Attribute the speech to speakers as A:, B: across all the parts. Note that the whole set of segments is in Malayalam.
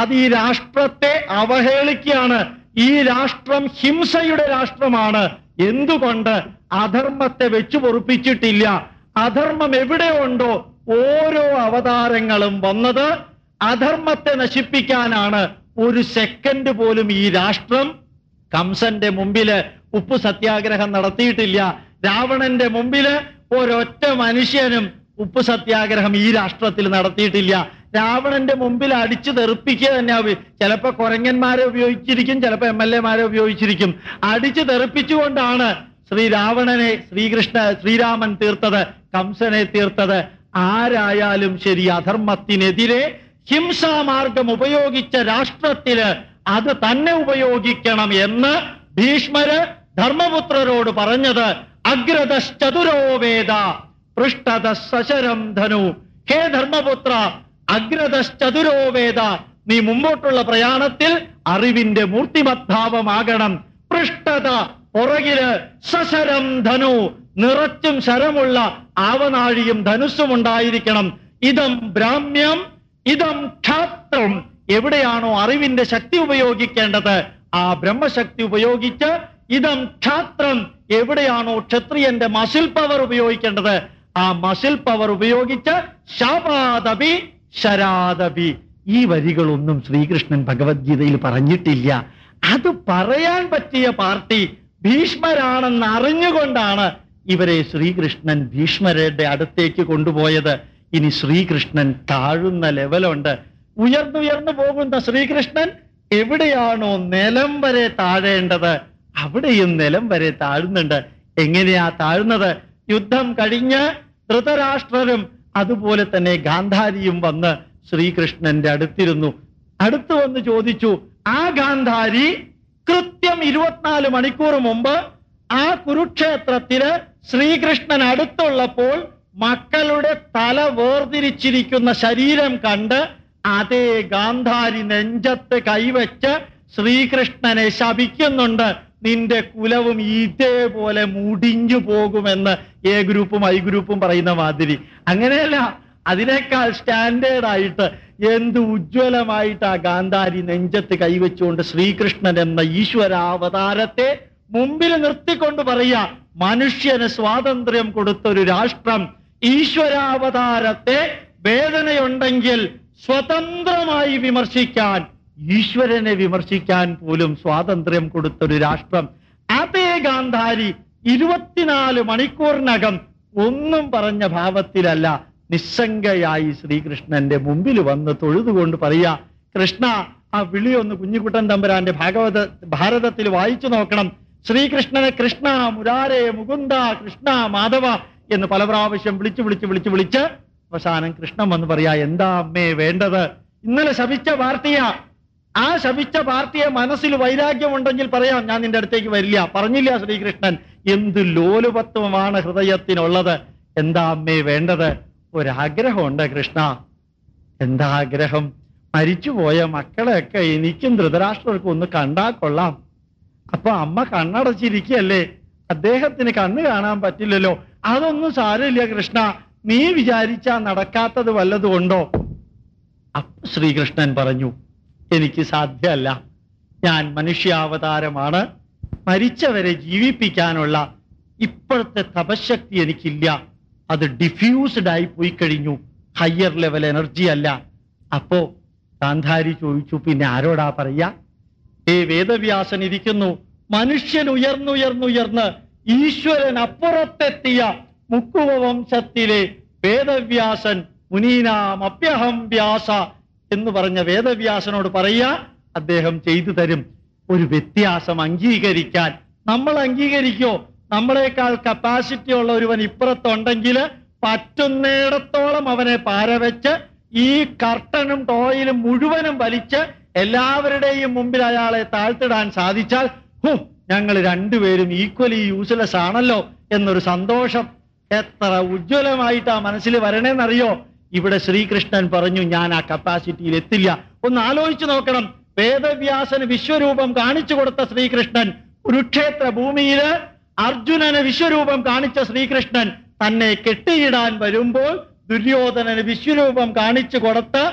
A: അത് ഈ രാഷ്ട്രത്തെ അവഹേളിക്കുകയാണ്. ഈ രാഷ്ട്രം ഹിംസയുടെ രാഷ്ട്രമാണ്. എന്തുകൊണ്ട് അധർമ്മത്തെ വെച്ചു പൊറുപ്പിച്ചിട്ടില്ല? അധർമ്മം എവിടെ ഉണ്ടോ ഓരോ അവതാരങ്ങളും വന്നത് അധർമ്മത്തെ നശിപ്പിക്കാനാണ്. ഒരു സെക്കൻഡ് പോലും ഈ രാഷ്ട്രം കംസന്റെ മുമ്പിൽ ഉപ്പു സത്യാഗ്രഹം നടത്തിയിട്ടില്ല. രാവണന്റെ മുമ്പിൽ ഒരൊറ്റ മനുഷ്യനും ഉപ്പു സത്യാഗ്രഹം ഈ രാഷ്ട്രത്തിൽ നടത്തിയിട്ടില്ല. രാവണന്റെ മുമ്പിൽ അടിച്ചു തെറിപ്പിക്കുക തന്നെ ചിലപ്പോ കുരങ്ങന്മാരെ ഉപയോഗിച്ചിരിക്കും ചിലപ്പോ എം എൽ എമാരെ ഉപയോഗിച്ചിരിക്കും. അടിച്ചു തെറിപ്പിച്ചുകൊണ്ടാണ് ശ്രീ രാവണനെ ശ്രീകൃഷ്ണ ശ്രീരാമൻ തീർത്തത് കംസനെ തീർത്തത്. ആരായാലും ശരി അധർമ്മത്തിനെതിരെ ഹിംസാമാർഗം ഉപയോഗിച്ച രാഷ്ട്രത്തിൽ അത് തന്നെ ഉപയോഗിക്കണം എന്ന് ഭീഷ്മര് ധർമ്മപുത്രരോട് പറഞ്ഞത്. അഗ്രതശ്ചതുരോ വേദ പൃഷ്ഠത സശരം ധനു. ഹേ ധർമ്മപുത്ര അഗ്രതശ്ചതുരോ വേദ. നീ മുമ്പോട്ടുള്ള പ്രയാണത്തിൽ അറിവിന്റെ മൂർത്തിമദ്ഭാവമാകണം പൃഷ്ടത പുറകിൽ സശരം ധനു. നിറച്ചും ശരമുള്ള ആവനാഴിയും ധനുസ്സും ഉണ്ടായിരിക്കണം. ഇതം ബ്രാഹ്മ്യം ഇതം ക്ഷാത്രം. എവിടെയാണോ അറിവിന്റെ ശക്തി ഉപയോഗിക്കേണ്ടത്? ആ ബ്രഹ്മശക്തി ഉപയോഗിച്ച് ഇതം ക്ഷാത്രം. എവിടെയാണോ ക്ഷത്രിയന്റെ മസിൽ പവർ ഉപയോഗിക്കേണ്ടത്? ആ മസിൽ പവർ ഉപയോഗിച്ച് ശാപാദപി ശരാദപി ഈ വരികളൊന്നും ശ്രീകൃഷ്ണൻ ഭഗവത്ഗീതയിൽ പറഞ്ഞിട്ടില്ല. അത് പറയാൻ പറ്റിയ പാർട്ടി ഭീഷ്മരാണെന്ന് അറിഞ്ഞുകൊണ്ടാണ് ഇവരെ ശ്രീകൃഷ്ണൻ ഭീഷ്മരുടെ അടുത്തേക്ക് കൊണ്ടുപോയത്. ഇനി ശ്രീകൃഷ്ണൻ താഴുന്ന ലെവലുണ്ട്. ഉയർന്നുയർന്നു പോകുന്ന ശ്രീകൃഷ്ണൻ എവിടെയാണോ നിലം വരെ താഴേണ്ടത്? അവിടെയും നിലം വരെ താഴുന്നുണ്ട്. എങ്ങനെയാ താഴുന്നത്? യുദ്ധം കഴിഞ്ഞ് ധൃതരാഷ്ട്രരും അതുപോലെ തന്നെ ഗാന്ധാരിയും വന്ന് ശ്രീകൃഷ്ണന്റെ അടുത്തിരുന്നു. അടുത്തു വന്ന് ചോദിച്ചു ആ ഗാന്ധാരി കൃത്യം ഇരുപത്തിനാല് മണിക്കൂർ മുമ്പ് ആ കുരുക്ഷേത്രത്തിൽ ശ്രീകൃഷ്ണൻ അടുത്തുള്ളപ്പോൾ മക്കളുടെ തല വേർതിരിച്ചിരിക്കുന്ന ശരീരം കണ്ട് അതേ ഗാന്ധാരി നെഞ്ചത്ത് കൈവച്ച് ശ്രീകൃഷ്ണനെ ശപിക്കുന്നുണ്ട്. നിന്റെ കുലവും ഇതേപോലെ മുടിഞ്ഞു പോകുമെന്ന് എ ഗ്രൂപ്പും ഐ ഗ്രൂപ്പും പറയുന്ന മാതിരി. അങ്ങനെയല്ല അതിനേക്കാൾ സ്റ്റാൻഡേർഡ് ആയിട്ട് എന്ത് ഉജ്ജ്വലമായിട്ട് ആ ഗാന്ധാരി നെഞ്ചത്ത് കൈവച്ചുകൊണ്ട് ശ്രീകൃഷ്ണൻ എന്ന ഈശ്വരാവതാരത്തെ മുമ്പിൽ നിർത്തിക്കൊണ്ട് പറയാ മനുഷ്യന് സ്വാതന്ത്ര്യം കൊടുത്തൊരു രാഷ്ട്രം ഈശ്വരാവതാരത്തെ വേദനയുണ്ടെങ്കിൽ സ്വതന്ത്രമായി വിമർശിക്കാൻ ഈശ്വരനെ വിമർശിക്കാൻ പോലും സ്വാതന്ത്ര്യം കൊടുത്തൊരു രാഷ്ട്രം. അതേ ഗാന്ധാരി ഇരുപത്തിനാല് മണിക്കൂറിനകം ഒന്നും പറഞ്ഞ ഭാവത്തിലല്ല നിസ്സംഗയായി ശ്രീകൃഷ്ണന്റെ മുമ്പിൽ വന്ന് തൊഴുതുകൊണ്ട് പറയാ കൃഷ്ണ ആ വിളി ഒന്ന് കുഞ്ഞുകുട്ടൻ തമ്പുരാന്റെ ഭാഗവത ഭാരതത്തിൽ വായിച്ചു നോക്കണം. ശ്രീകൃഷ്ണനെ കൃഷ്ണ മുരാരേ മുകുന്ദ കൃഷ്ണ മാധവ എന്ന് പല പ്രാവശ്യം വിളിച്ചു വിളിച്ച് വിളിച്ചു വിളിച്ച് അവസാനം കൃഷ്ണൻ വന്ന് പറയാ എന്താ അമ്മേ വേണ്ടത്? ഇന്നലെ ശപിച്ച പാർട്ടിയാ ആ ശപിച്ച പാർട്ടിയെ മനസ്സിൽ വൈരാഗ്യമുണ്ടെങ്കിൽ പറയാം ഞാൻ നിന്റെ അടുത്തേക്ക് വരില്ല. പറഞ്ഞില്ല ശ്രീകൃഷ്ണൻ. എന്ത് ലോലുപത്വമാണ് ഹൃദയത്തിനുള്ളത്? എന്താ അമ്മേ വേണ്ടത്? ഒരാഗ്രഹമുണ്ട് കൃഷ്ണ. എന്താ ആഗ്രഹം? മരിച്ചുപോയ മക്കളെയൊക്കെ എനിക്കും ധൃതരാഷ്ട്രർക്കും ഒന്ന് കണ്ടാ കൊള്ളാം. അപ്പൊ അമ്മ കണ്ണടച്ചിരിക്കുകയല്ലേ? അദ്ദേഹത്തിന് കണ്ണ് കാണാൻ പറ്റില്ലല്ലോ. അതൊന്നും സാരമില്ല കൃഷ്ണ. നീ വിചാരിച്ചാ നടക്കാത്തത് വല്ലതുകൊണ്ടോ അപ്പൊ ശ്രീകൃഷ്ണൻ പറഞ്ഞു എനിക്ക് സാധ്യമല്ല. ഞാൻ മനുഷ്യാവതാരമാണ്. മരിച്ചവരെ ജീവിപ്പിക്കാനുള്ള ഇപ്പോഴത്തെ തപശക്തി എനിക്കില്ല. അത് ഡിഫ്യൂസ്ഡ് ആയി പോയി കഴിഞ്ഞു. ഹയർ ലെവൽ എനർജി അല്ല. അപ്പോ ഗാന്ധാരി ചോദിച്ചു പിന്നെ ആരോടാ പറയാ ഏ വേദവ്യാസൻ ഇരിക്കുന്നു. മനുഷ്യൻ ഉയർന്നുയർന്നുയർന്ന് ഈശ്വരൻ അപ്പുറത്തെത്തിയ മുക്കുവംശത്തിലെ വേദവ്യാസൻ മുനീനാം അപ്യഹം വ്യാസ എന്ന് വേദവ്യാസനോട് പറയാ അദ്ദേഹം ചെയ്തു തരും. ഒരു വ്യത്യാസം അംഗീകരിക്കാൻ. നമ്മൾ അംഗീകരിക്കോ? നമ്മളെക്കാൾ കപ്പാസിറ്റി ഉള്ള ഒരുവൻ ഇപ്പുറത്തുണ്ടെങ്കിൽ പറ്റുന്നിടത്തോളം അവനെ പാരവെച്ച് ഈ കർട്ടനും ടോയിലും മുഴുവനും വലിച്ച് എല്ലാവരുടെയും മുമ്പിൽ അയാളെ താഴ്ത്തിടാൻ സാധിച്ചാൽ ഹും ഞങ്ങൾ രണ്ടുപേരും ഈക്വലി യൂസ്ലെസ് ആണല്ലോ എന്നൊരു സന്തോഷം എത്ര ഉജ്ജ്വലമായിട്ട് ആ മനസ്സിൽ വരണേന്നറിയോ? ഇവിടെ ശ്രീകൃഷ്ണൻ പറഞ്ഞു ഞാൻ ആ കപ്പാസിറ്റിയിൽ എത്തില്ല. ഒന്ന് ആലോചിച്ചു നോക്കണം. വേദവ്യാസന് വിശ്വരൂപം കാണിച്ചു കൊടുത്ത ശ്രീകൃഷ്ണൻ കുരുക്ഷേത്ര ഭൂമിയിൽ അർജുനന് വിശ്വരൂപം കാണിച്ച ശ്രീകൃഷ്ണൻ തന്നെ കെട്ടിയിടാൻ വരുമ്പോൾ ദുര്യോധനന് വിശ്വരൂപം കാണിച്ചു കൊടുത്ത്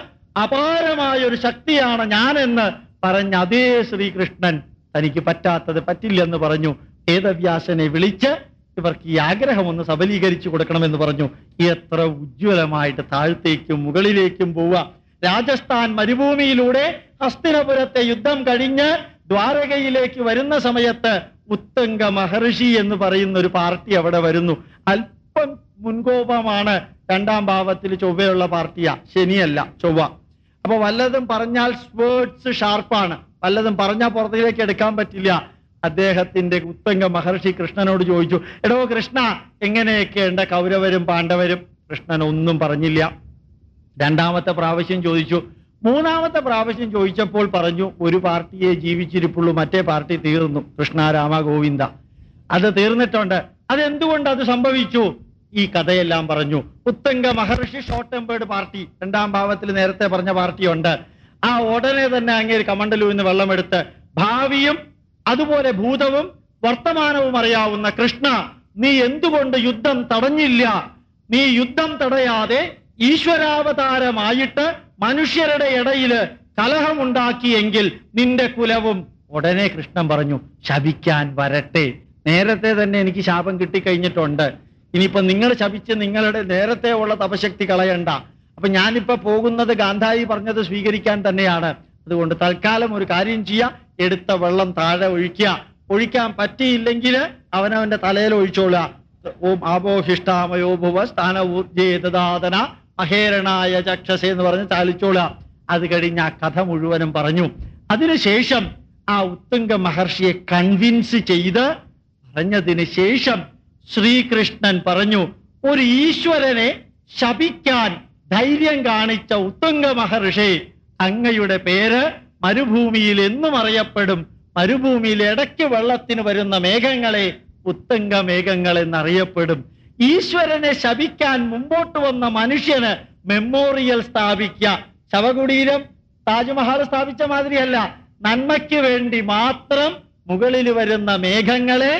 A: അപാരമായ ഒരു ശക്തിയാണ് ഞാനെന്ന് പറഞ്ഞ അതേ ശ്രീകൃഷ്ണൻ തനിക്ക് പറ്റാത്തത് പറ്റില്ലെന്ന് പറഞ്ഞു. വേദവ്യാസനെ വിളിച്ച് ഇവർക്ക് ഈ ആഗ്രഹം ഒന്ന് സബലീകരിച്ചു കൊടുക്കണമെന്ന് പറഞ്ഞു. എത്ര ഉജ്ജ്വലമായിട്ട് താഴത്തേക്കും മുകളിലേക്കും പോവുക. രാജസ്ഥാൻ മരുഭൂമിയിലൂടെ ഹസ്തിനപുരത്തെ യുദ്ധം കഴിഞ്ഞ് ദ്വാരകയിലേക്ക് വരുന്ന സമയത്ത് ഉത്തംഗ മഹർഷി എന്ന് പറയുന്ന ഒരു പാർട്ടി അവിടെ വരുന്നു. അല്പം മുൻകോപമാണ് രണ്ടാം ഭാവത്തിൽ ചൊവ്വയുള്ള പാർട്ടിയാ. ശനിയല്ല ചൊവ്വ. അപ്പൊ വല്ലതും പറഞ്ഞാൽ സ്വേർഡ്സ് ഷാർപ്പാണ് വല്ലതും പറഞ്ഞാൽ പുറത്തേക്ക് എടുക്കാൻ പറ്റില്ല. അദ്ദേഹത്തിന്റെ ഉത്തങ്ക മഹർഷി കൃഷ്ണനോട് ചോദിച്ചു എടോ കൃഷ്ണ എങ്ങനെയൊക്കെയുണ്ട് കൗരവരും പാണ്ഡവരും? കൃഷ്ണൻ ഒന്നും പറഞ്ഞില്ല. രണ്ടാമത്തെ പ്രാവശ്യം ചോദിച്ചു. മൂന്നാമത്തെ പ്രാവശ്യം ചോദിച്ചപ്പോൾ പറഞ്ഞു ഒരു പാർട്ടിയെ ജീവിച്ചിരിപ്പുള്ളൂ മറ്റേ പാർട്ടി തീർന്നു. കൃഷ്ണ രാമ ഗോവിന്ദ അത് തീർന്നിട്ടുണ്ട്. അതെന്തുകൊണ്ട് അത് സംഭവിച്ചു? ഈ കഥയെല്ലാം പറഞ്ഞു. ഉത്തങ്ക മഹർഷി ഷോർട്ട് ടെമ്പേർഡ് പാർട്ടി രണ്ടാം ഭാവത്തിൽ നേരത്തെ പറഞ്ഞ പാർട്ടിയുണ്ട്. ആ ഉടനെ തന്നെ അങ്ങേര് കമണ്ടലൂന്ന് വെള്ളമെടുത്ത് ഭാവിയും അതുപോലെ ഭൂതവും വർത്തമാനവും അറിയാവുന്ന കൃഷ്ണ നീ എന്തുകൊണ്ട് യുദ്ധം തടഞ്ഞില്ല? നീ യുദ്ധം തടയാതെ ഈശ്വരാവതാരമായിട്ട് മനുഷ്യരുടെ ഇടയിൽ കലഹമുണ്ടാക്കിയെങ്കിൽ നിന്റെ കുലവും ഉടനെ കൃഷ്ണൻ പറഞ്ഞു ശപിക്കാൻ വരട്ടെ. നേരത്തെ തന്നെ എനിക്ക് ശാപം കിട്ടിക്കഴിഞ്ഞിട്ടുണ്ട്. ഇനിയിപ്പോ നിങ്ങൾ ശപിച്ച് നിങ്ങളുടെ നേരത്തെ ഉള്ള തപശക്തി കളയണ്ട. അപ്പൊ ഞാനിപ്പോ പോകുന്നത് ഗാന്ധായി പറഞ്ഞത് സ്വീകരിക്കാൻ തന്നെയാണ്. അതുകൊണ്ട് തൽക്കാലം ഒരു കാര്യം ചെയ്യുക എടുത്ത വെള്ളം താഴെ ഒഴിക്കുക. ഒഴിക്കാൻ പറ്റിയില്ലെങ്കിൽ അവനവന്റെ തലയിൽ ഒഴിച്ചോളുക. ഓം ആപോഹിഷ്ടാമയോ ഭുവ ഊർജേതാതന അഹേരണായ ചക്ഷസ എന്ന് പറഞ്ഞ് ചാലിച്ചോളുക. അത് കഴിഞ്ഞ് ആ കഥ മുഴുവനും പറഞ്ഞു. അതിനുശേഷം ആ ഉത്തുംഗ മഹർഷിയെ കൺവിൻസ് ചെയ്ത് പറഞ്ഞതിന് ശേഷം ശ്രീകൃഷ്ണൻ പറഞ്ഞു ഒരു ഈശ്വരനെ ശപിക്കാൻ ധൈര്യം കാണിച്ച ഉത്തുംഗ മഹർഷി അങ്ങയുടെ പേര് മരുഭൂമിയിൽ എന്നും അറിയപ്പെടും. മരുഭൂമിയിൽ ഇടയ്ക്ക് വെള്ളത്തിന് വരുന്ന മേഘങ്ങളെ ഉത്തങ്ക മേഘങ്ങൾ എന്നറിയപ്പെടും. ഈശ്വരനെ ശപിക്കാൻ മുമ്പോട്ട് വന്ന മനുഷ്യന് മെമ്മോറിയൽ സ്ഥാപിക്ക ശവകുടീരം താജ്മഹൽ സ്ഥാപിച്ച മാതിരിയല്ല. നന്മയ്ക്ക് വേണ്ടി മാത്രം മുകളിൽ വരുന്ന മേഘങ്ങളെ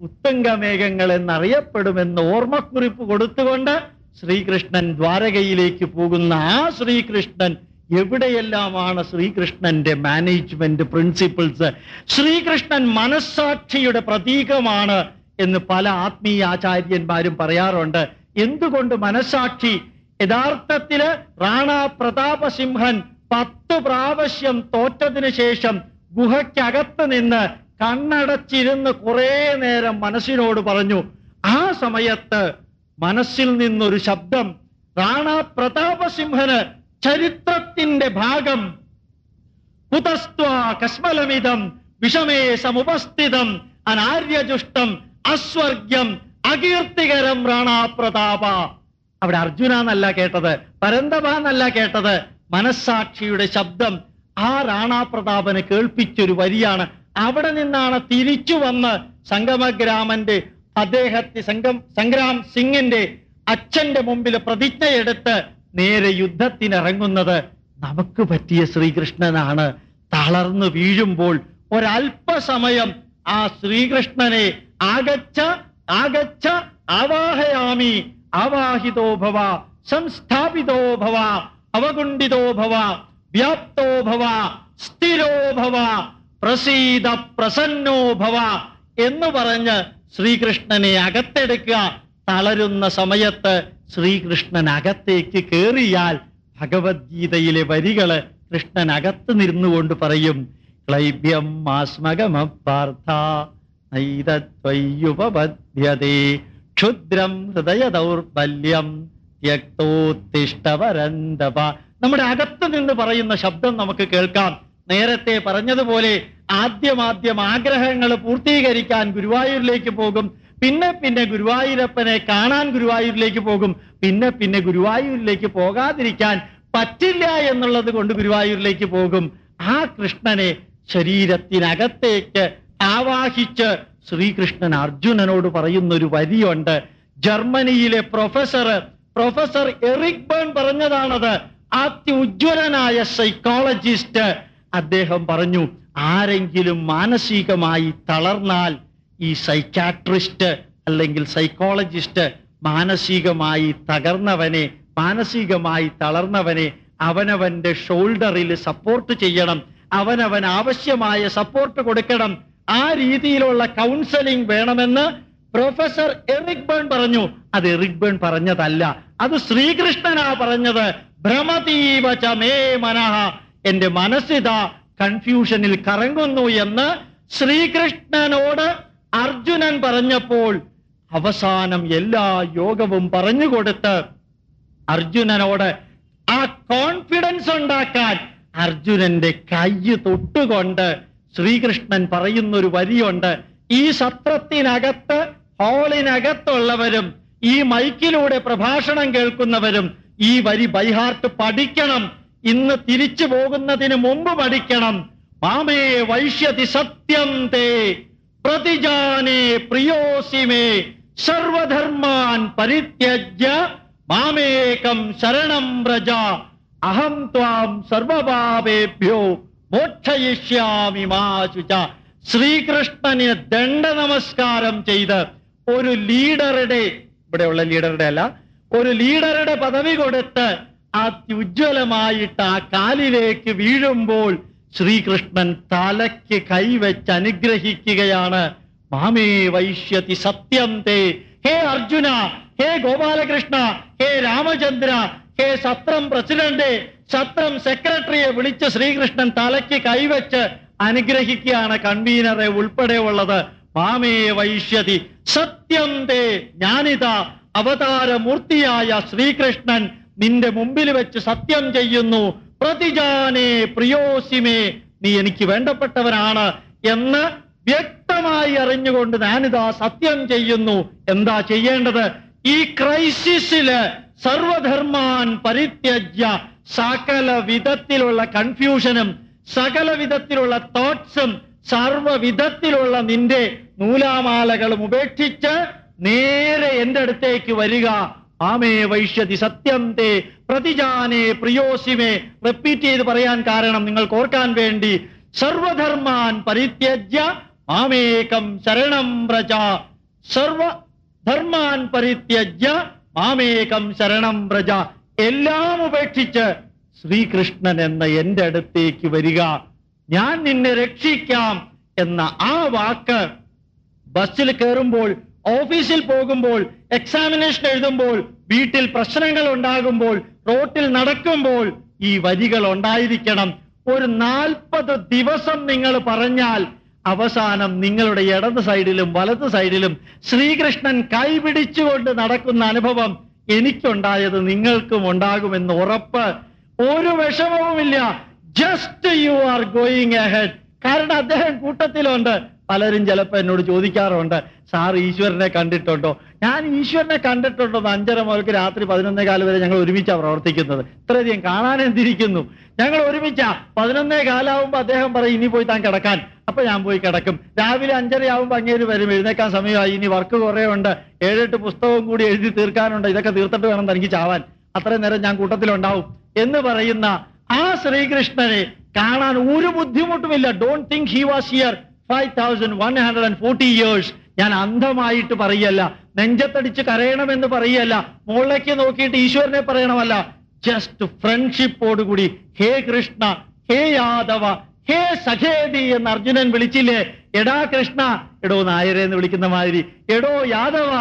A: ഉത്തങ്ക മേഘങ്ങൾ എന്നറിയപ്പെടുമെന്ന് ഓർമ്മക്കുറിപ്പ് കൊടുത്തുകൊണ്ട് ശ്രീകൃഷ്ണൻ ദ്വാരകയിലേക്ക് പോകുന്ന ആ ശ്രീകൃഷ്ണൻ എവിടെയെല്ലാമാണ് ശ്രീകൃഷ്ണന്റെ മാനേജ്മെന്റ് പ്രിൻസിപ്പിൾസ്? ശ്രീകൃഷ്ണൻ മനസ്സാക്ഷിയുടെ പ്രതീകമാണ് എന്ന് പല ആത്മീയ ആചാര്യന്മാരും പറയാറുണ്ട്. എന്തുകൊണ്ട് മനസ്സാക്ഷി? യഥാർത്ഥത്തിൽ റാണാ പ്രതാപസിംഹൻ പത്ത് പ്രാവശ്യം തോറ്റതിനു ശേഷം ഗുഹയ്ക്കകത്ത് നിന്ന് കണ്ണടച്ചിരുന്ന് കുറേ നേരം മനസ്സിനോട് പറഞ്ഞു ആ സമയത്ത് മനസ്സിൽ നിന്നൊരു ശബ്ദം റാണാ പ്രതാപസിംഹന് ചരിത്രത്തിന്റെ ഭാഗം കുതസ്ത്വാ കസ്മലമിതം വിഷമേ സമുപസ്ഥിതം അനാര്യജുഷ്ടം അസ്വർഗ്യം അകീർത്തികരം റാണാപ്രതാപ. അവിടെ അർജുന എന്നല്ല കേട്ടത് പരന്തപ എന്നല്ല കേട്ടത്. മനസ്സാക്ഷിയുടെ ശബ്ദം ആ റാണാ പ്രതാപനെ കേൾപ്പിച്ചൊരു വരിയാണ്. അവിടെ നിന്നാണ് തിരിച്ചു വന്ന് സംഗമഗ്രാമന്റെ അദ്ദേഹത്തെ സംഗം സംഗ്രാം സിംഗിന്റെ അച്ഛന്റെ മുമ്പിൽ പ്രതിജ്ഞയെടുത്ത് നേരെ യുദ്ധത്തിനിറങ്ങുന്നത് നമുക്ക് പറ്റിയ ശ്രീകൃഷ്ണനാണ്. തളർന്നു വീഴുമ്പോൾ ഒരല്പസമയം ആ ശ്രീകൃഷ്ണനെ ആകച്ച ആകച്ച ആവാഹയാമി ആവാഹിതോ ഭവ സംസ്ഥാപിതോ ഭവ സ്ഥിരോഭവ ഭവ വ്യാപ്തോ ഭവ സ്ഥിരോ പ്രസീത പ്രസന്നോ ഭവ എന്ന് പറഞ്ഞ് ശ്രീകൃഷ്ണനെ അകത്തെടുക്കുക തളരുന്ന സമയത്ത് ശ്രീകൃഷ്ണൻ അകത്തേക്ക് കേറിയാൽ ഭഗവത്ഗീതയിലെ വരികൾ കൃഷ്ണൻ അകത്ത് നിന്നുകൊണ്ട് പറയും ക്ലൈബ്യം മാസ്മകമപാർത്ഥ നൈതത്വയ്യുപപദ്യതേ ക്ഷുദ്രം ഹൃദയ ദൗർബല്യം ത്യക്തോത്തിഷ്ടവരന്തപ. നമ്മുടെ അകത്ത് നിന്ന് പറയുന്ന ശബ്ദം നമുക്ക് കേൾക്കാം. നേരത്തെ പറഞ്ഞതുപോലെ ആദ്യമാദ്യം ആഗ്രഹങ്ങൾ പൂർത്തീകരിക്കാൻ ഗുരുവായൂരിലേക്ക് പോകും. പിന്നെ പിന്നെ ഗുരുവായൂരപ്പനെ കാണാൻ ഗുരുവായൂരിലേക്ക് പോകും. പിന്നെ പിന്നെ ഗുരുവായൂരിലേക്ക് പോകാതിരിക്കാൻ പറ്റില്ല എന്നുള്ളത് കൊണ്ട് ഗുരുവായൂരിലേക്ക് പോകും. ആ കൃഷ്ണനെ ശരീരത്തിനകത്തേക്ക് ആവാഹിച്ച് ശ്രീകൃഷ്ണൻ അർജുനനോട് പറയുന്ന ഒരു വരിയുണ്ട്. ജർമ്മനിയിലെ പ്രൊഫസർ പ്രൊഫസർ എറിക് ബേൺ പറഞ്ഞതാണത്. അത്യുജ്വലനായ സൈക്കോളജിസ്റ്റ്. അദ്ദേഹം പറഞ്ഞു ആരെങ്കിലും മാനസികമായി തളർന്നാൽ ഈ സൈക്കാട്രിസ്റ്റ് അല്ലെങ്കിൽ സൈക്കോളജിസ്റ്റ് മാനസികമായി തകർന്നവനെ മാനസികമായി തളർന്നവനെ അവനവന്റെ ഷോൾഡറിൽ സപ്പോർട്ട് ചെയ്യണം. അവനവൻ ആവശ്യമായ സപ്പോർട്ട് കൊടുക്കണം. ആ രീതിയിലുള്ള കൗൺസലിംഗ് വേണമെന്ന് പ്രൊഫസർ എറിക് ബേൺ പറഞ്ഞു. അത് എറിക് ബേൺ പറഞ്ഞതല്ല. അത് ശ്രീകൃഷ്ണനാ പറഞ്ഞത്. ഭ്രമതീവ ച മേ മനഃ. എന്റെ മനസ്സിതാ കൺഫ്യൂഷനിൽ കറങ്ങുന്നു എന്ന് ശ്രീകൃഷ്ണനോട് അർജുനൻ പറഞ്ഞപ്പോൾ അവസാനം എല്ലാ യോഗവും പറഞ്ഞുകൊടുത്ത് അർജുനനോട് ആ കോൺഫിഡൻസ് ഉണ്ടാക്കാൻ അർജുനന്റെ കൈ തൊട്ടുകൊണ്ട് ശ്രീകൃഷ്ണൻ പറയുന്ന ഒരു വരിയുണ്ട്. ഈ സത്രത്തിനകത്ത് ഹാളിനകത്തുള്ളവരും ഈ മൈക്കിലൂടെ പ്രഭാഷണം കേൾക്കുന്നവരും ഈ വരി ബൈഹാർട്ട് പഠിക്കണം. ഇന്ന് തിരിച്ചു പോകുന്നതിന് മുമ്പ് പഠിക്കണം. മാമേ വൈശ്യതി സത്യം തേ. പ്രതിജാനേ പ്രിയോസിമേ സർവധർമാൻ പരിത്യജ്യ. മാമേകം ശരണം വ്രജ. അഹം ത്വാം സർവപാപേഭ്യോ മോക്ഷയിഷ്യാമി മാശുച ശ്രീകൃഷ്ണന് ദണ്ഡ നമസ്കാരം ചെയ്ത് ഒരു ലീഡറുടെ ഇവിടെയുള്ള ലീഡറുടെ അല്ല ഒരു ലീഡറുടെ പദവി കൊടുത്ത് അത്യുജ്വലമായിട്ട് ആ കാലിലേക്ക് വീഴുമ്പോൾ ശ്രീകൃഷ്ണൻ തലയ്ക്ക് കൈവച്ച് അനുഗ്രഹിക്കുകയാണ്. മാമേ വൈശ്യതി സത്യം തേ. ഹേ അർജുന ഹേ ഗോപാലകൃഷ്ണ ഹേ രാമചന്ദ്ര ഹേ സത്രം പ്രസിഡന്റ് സത്രം സെക്രട്ടറിയെ വിളിച്ച് ശ്രീകൃഷ്ണൻ തലയ്ക്ക് കൈവച്ച് അനുഗ്രഹിക്കുകയാണ് കൺവീനറെ ഉൾപ്പെടെ ഉള്ളത് മാമേ വൈശ്യതി സത്യം തേ. ഞാനിതാ അവതാരമൂർത്തിയായ ശ്രീകൃഷ്ണൻ നിന്റെ മുമ്പിൽ വെച്ച് സത്യം ചെയ്യുന്നു. പ്രതിജാനേ പ്രിയോസിമേ നീ എനിക്ക് വേണ്ടപ്പെട്ടവനാണ് എന്ന് വ്യക്തമായി അറിഞ്ഞുകൊണ്ട് ഞാനിതാ സത്യം ചെയ്യുന്നു. എന്താ ചെയ്യേണ്ടത്? ഈ ക്രൈസിസിൽ സർവധർമാൻ പരിത്യജ്യ സകല വിധത്തിലുള്ള കൺഫ്യൂഷനും സകല വിധത്തിലുള്ള തോട്ട്സും സർവവിധത്തിലുള്ള നിന്റെ നൂലാമാലകളും ഉപേക്ഷിച്ച് നേരെ എന്റെ അടുത്തേക്ക് വരിക. ആമേ വൈശ്യതി സത്യം തേ പ്രതിജാനേ പ്രിയോസിമേ റിപ്പീറ്റ് ചെയ്ത് പറയാൻ കാരണം നിങ്ങൾക്ക് ഓർക്കാൻ വേണ്ടി. സർവധർമാൻ പരിത്യജ്യ ആമേകം ശരണം വ്രജ. സർവധർമാൻ പരിത്യജ്യ ആമേകം ശരണം വ്രജ. എല്ലാം ഉപേക്ഷിച്ച് ശ്രീകൃഷ്ണൻ എന്ന എന്റെ അടുത്തേക്ക് വരിക. ഞാൻ നിന്നെ രക്ഷിക്കാം എന്ന ആ വാക്ക് ബസ്സിൽ കയറുമ്പോൾ ഓഫീസിൽ പോകുമ്പോൾ എക്സാമിനേഷൻ എഴുതുമ്പോൾ വീട്ടിൽ പ്രശ്നങ്ങൾ ഉണ്ടാകുമ്പോൾ റോട്ടിൽ നടക്കുമ്പോൾ ഈ വരികൾ ഉണ്ടായിരിക്കണം. ഒരു നാൽപ്പത് ദിവസം നിങ്ങൾ പറഞ്ഞാൽ അവസാനം നിങ്ങളുടെ ഇടത് സൈഡിലും വലത് സൈഡിലും ശ്രീകൃഷ്ണൻ കൈപിടിച്ചുകൊണ്ട് നടക്കുന്ന അനുഭവം എനിക്കുണ്ടായത് നിങ്ങൾക്കും ഉണ്ടാകുമെന്ന് ഉറപ്പ്. ഒരു വിഷമവുമില്ല. Just you are going ahead കാരണം അദ്ദേഹം കൂട്ടത്തിലുണ്ട്. പലരും ചിലപ്പോൾ എന്നോട് ചോദിക്കാറുണ്ട് സാർ ഈശ്വരനെ കണ്ടിട്ടുണ്ടോ? ഞാൻ ഈശ്വരനെ കണ്ടിട്ടുണ്ടോ അഞ്ചര മുതൽക്ക് രാത്രി പതിനൊന്നേ കാൽ വരെ ഞങ്ങൾ ഒരുമിച്ചാ പ്രവർത്തിക്കുന്നത്. ഇത്രയധികം കാണാൻ എന്തിരിക്കുന്നു? ഞങ്ങൾ ഒരുമിച്ചാ പതിനൊന്നേ കാലാവുമ്പോ അദ്ദേഹം പറയും ഇനി പോയി താൻ കിടക്കാൻ. അപ്പൊ ഞാൻ പോയി കിടക്കും. രാവിലെ അഞ്ചരയാവുമ്പോ അങ്ങേര് വരും. എഴുന്നേക്കാൻ സമയമായി. ഇനി വർക്ക് കുറെ ഉണ്ട്. ഏഴെട്ട് പുസ്തകവും കൂടി എഴുതി തീർക്കാനുണ്ട്. ഇതൊക്കെ തീർത്തിട്ട് വേണം തനിക്ക് ചാവാൻ. അത്രയും നേരം ഞാൻ കൂട്ടത്തിലുണ്ടാവും. എന്ന് പറയുന്ന ആ ശ്രീകൃഷ്ണനെ കാണാൻ ഒരു ബുദ്ധിമുട്ടുമില്ല. Don't think he was here five thousand one hundred and forty years ഞാൻ അന്ധമായിട്ട് പറയല്ല. നെഞ്ചത്തടിച്ച് കരയണമെന്ന് പറയല്ല. മുകളിലേക്ക് നോക്കിയിട്ട് ഈശ്വരനെ പറയണമല്ല. ജസ്റ്റ് ഫ്രണ്ട്ഷിപ്പോടുകൂടി ഹേ കൃഷ്ണ ഹേ യാദവ ഹേ സഖേദി എന്ന് അർജുനൻ വിളിച്ചില്ലേ? എടാ കൃഷ്ണ എടോ നായരെ എന്ന് വിളിക്കുന്ന മാതിരി. എടോ യാദവ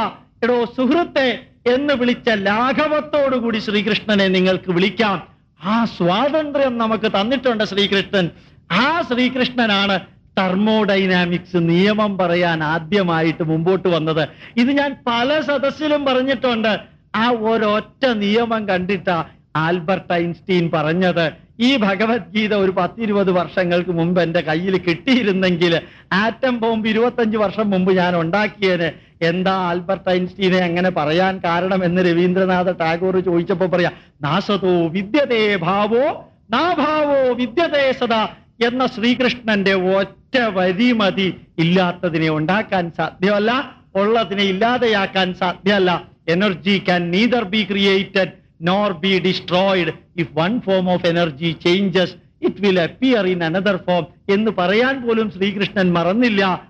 A: എടോ സുഹൃത്തെ എന്ന് വിളിച്ച ലാഘവത്തോടുകൂടി ശ്രീകൃഷ്ണനെ നിങ്ങൾക്ക് വിളിക്കാം. ആ സ്വാതന്ത്ര്യം നമുക്ക് തന്നിട്ടുണ്ട് ശ്രീകൃഷ്ണൻ. ആ ശ്രീകൃഷ്ണനാണ് തെർമോഡൈനാമിക്സ് നിയമം പറയാൻ ആദ്യമായിട്ട് മുമ്പോട്ട് വന്നത്. ഇത് ഞാൻ പല സദസ്സിലും പറഞ്ഞിട്ടുണ്ട്. ആ ഒരൊറ്റ നിയമം കണ്ടിട്ട ആൽബർട്ട് ഐൻസ്റ്റീൻ പറഞ്ഞത്. ഈ ഭഗവത്ഗീത ഒരു പത്തിരുപത് വർഷങ്ങൾക്ക് മുമ്പ് എന്റെ കയ്യിൽ കിട്ടിയിരുന്നെങ്കിൽ ആറ്റം ബോംബ് ഇരുപത്തഞ്ച് വർഷം മുമ്പ് ഞാൻ ഉണ്ടാക്കിയത് എന്താ ആൽബർട്ട് ഐൻസ്റ്റീനെ അങ്ങനെ പറയാൻ കാരണം എന്ന് രവീന്ദ്രനാഥ ടാഗോർ ചോദിച്ചപ്പോൾ പറയാ നാശതോ വിദ്യതേ ഭാവോ നാഭാവോ വിദ്യതേ സദാ എന്ന ശ്രീകൃഷ്ണന്റെ ഒറ്റ വരി മതി. ഇല്ലാത്തതിനെ ഉണ്ടാക്കാൻ സാധ്യമല്ല. ഉള്ളതിനെ ഇല്ലാതെയാക്കാൻ സാധ്യമല്ല. Energy can neither be created nor be destroyed if one form of energy changes it will appear in another form എന്ന് പറയാൻ പോലും ശ്രീകൃഷ്ണൻ മറന്നില്ല.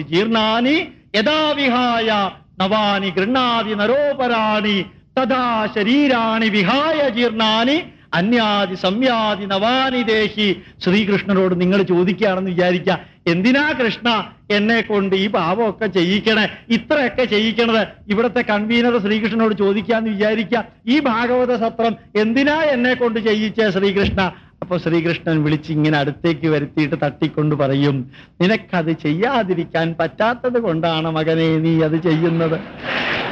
A: ജീർണാനി യഥാവിഹായ നവാനി ഗൃഹാതി നരോപരാണി തഥാ ശരീരാണി വിഹായ ജീർണാനി അന്യാദി സംയാദി നവാനി ദേഹി ശ്രീകൃഷ്ണനോട് നിങ്ങൾ ചോദിക്കുകയാണെന്ന് വിചാരിക്കുക. എന്തിനാ കൃഷ്ണ എന്നെ കൊണ്ട് ഈ പാപമൊക്കെ ചെയ്യിക്കണേ? ഇത്രയൊക്കെ ചെയ്യിക്കണത് ഇവിടുത്തെ കൺവീനർ ശ്രീകൃഷ്ണനോട് ചോദിക്കാന്ന് വിചാരിക്കുക. ഈ ഭാഗവത സത്രം എന്തിനാ എന്നെ കൊണ്ട് ചെയ്യിച്ചേ ശ്രീകൃഷ്ണ? അപ്പൊ ശ്രീകൃഷ്ണൻ വിളിച്ച് ഇങ്ങനെ അടുത്തേക്ക് വരുത്തിയിട്ട് തട്ടിക്കൊണ്ട് പറയും നിനക്കത് ചെയ്യാതിരിക്കാൻ പറ്റാത്തത് കൊണ്ടാണ് മകനെ നീ അത് ചെയ്യുന്നത്.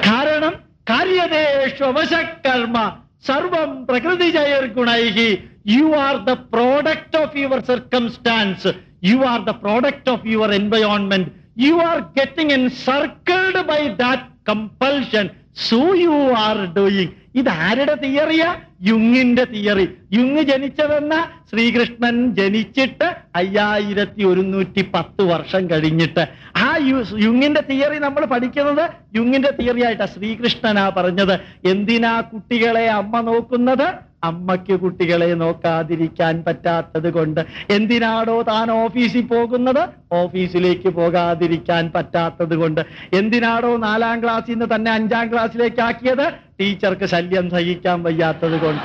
A: കാരണം കാര്യതേഷു അവശകർമ്മ സർവം പ്രകൃതി ഗുണൈഹി you are the product of your circumstance you are the product of your environment you are getting encircled by that compulsion so you are doing ഇത് ആരുടെ തിയറിയാ യുങ്ങിന്റെ തിയറി. യുങ് ജനിച്ചതെന്ന ശ്രീകൃഷ്ണൻ ജനിച്ചിട്ട് അയ്യായിരത്തി ഒരുന്നൂറ്റി പത്ത് വർഷം കഴിഞ്ഞിട്ട്. ആ യുങ്ങിന്റെ തിയറി നമ്മൾ പഠിക്കുന്നത് യുങ്ങിന്റെ തിയറി ആയിട്ടാ ശ്രീകൃഷ്ണനാ പറഞ്ഞത്. എന്തിനാ കുട്ടികളെ അമ്മ നോക്കുന്നത്? അമ്മയ്ക്ക് കുട്ടികളെ നോക്കാതിരിക്കാൻ പറ്റാത്തത് കൊണ്ട്. എന്തിനാണോ താൻ ഓഫീസിൽ പോകുന്നത്? ഓഫീസിലേക്ക് പോകാതിരിക്കാൻ പറ്റാത്തത് കൊണ്ട്. എന്തിനാണോ നാലാം ക്ലാസ്സിൽ നിന്ന് തന്നെ അഞ്ചാം ക്ലാസ്സിലേക്ക് ആക്കിയത്? ടീച്ചർക്ക് ശല്യം സഹിക്കാൻ വയ്യാത്തത് കൊണ്ട്.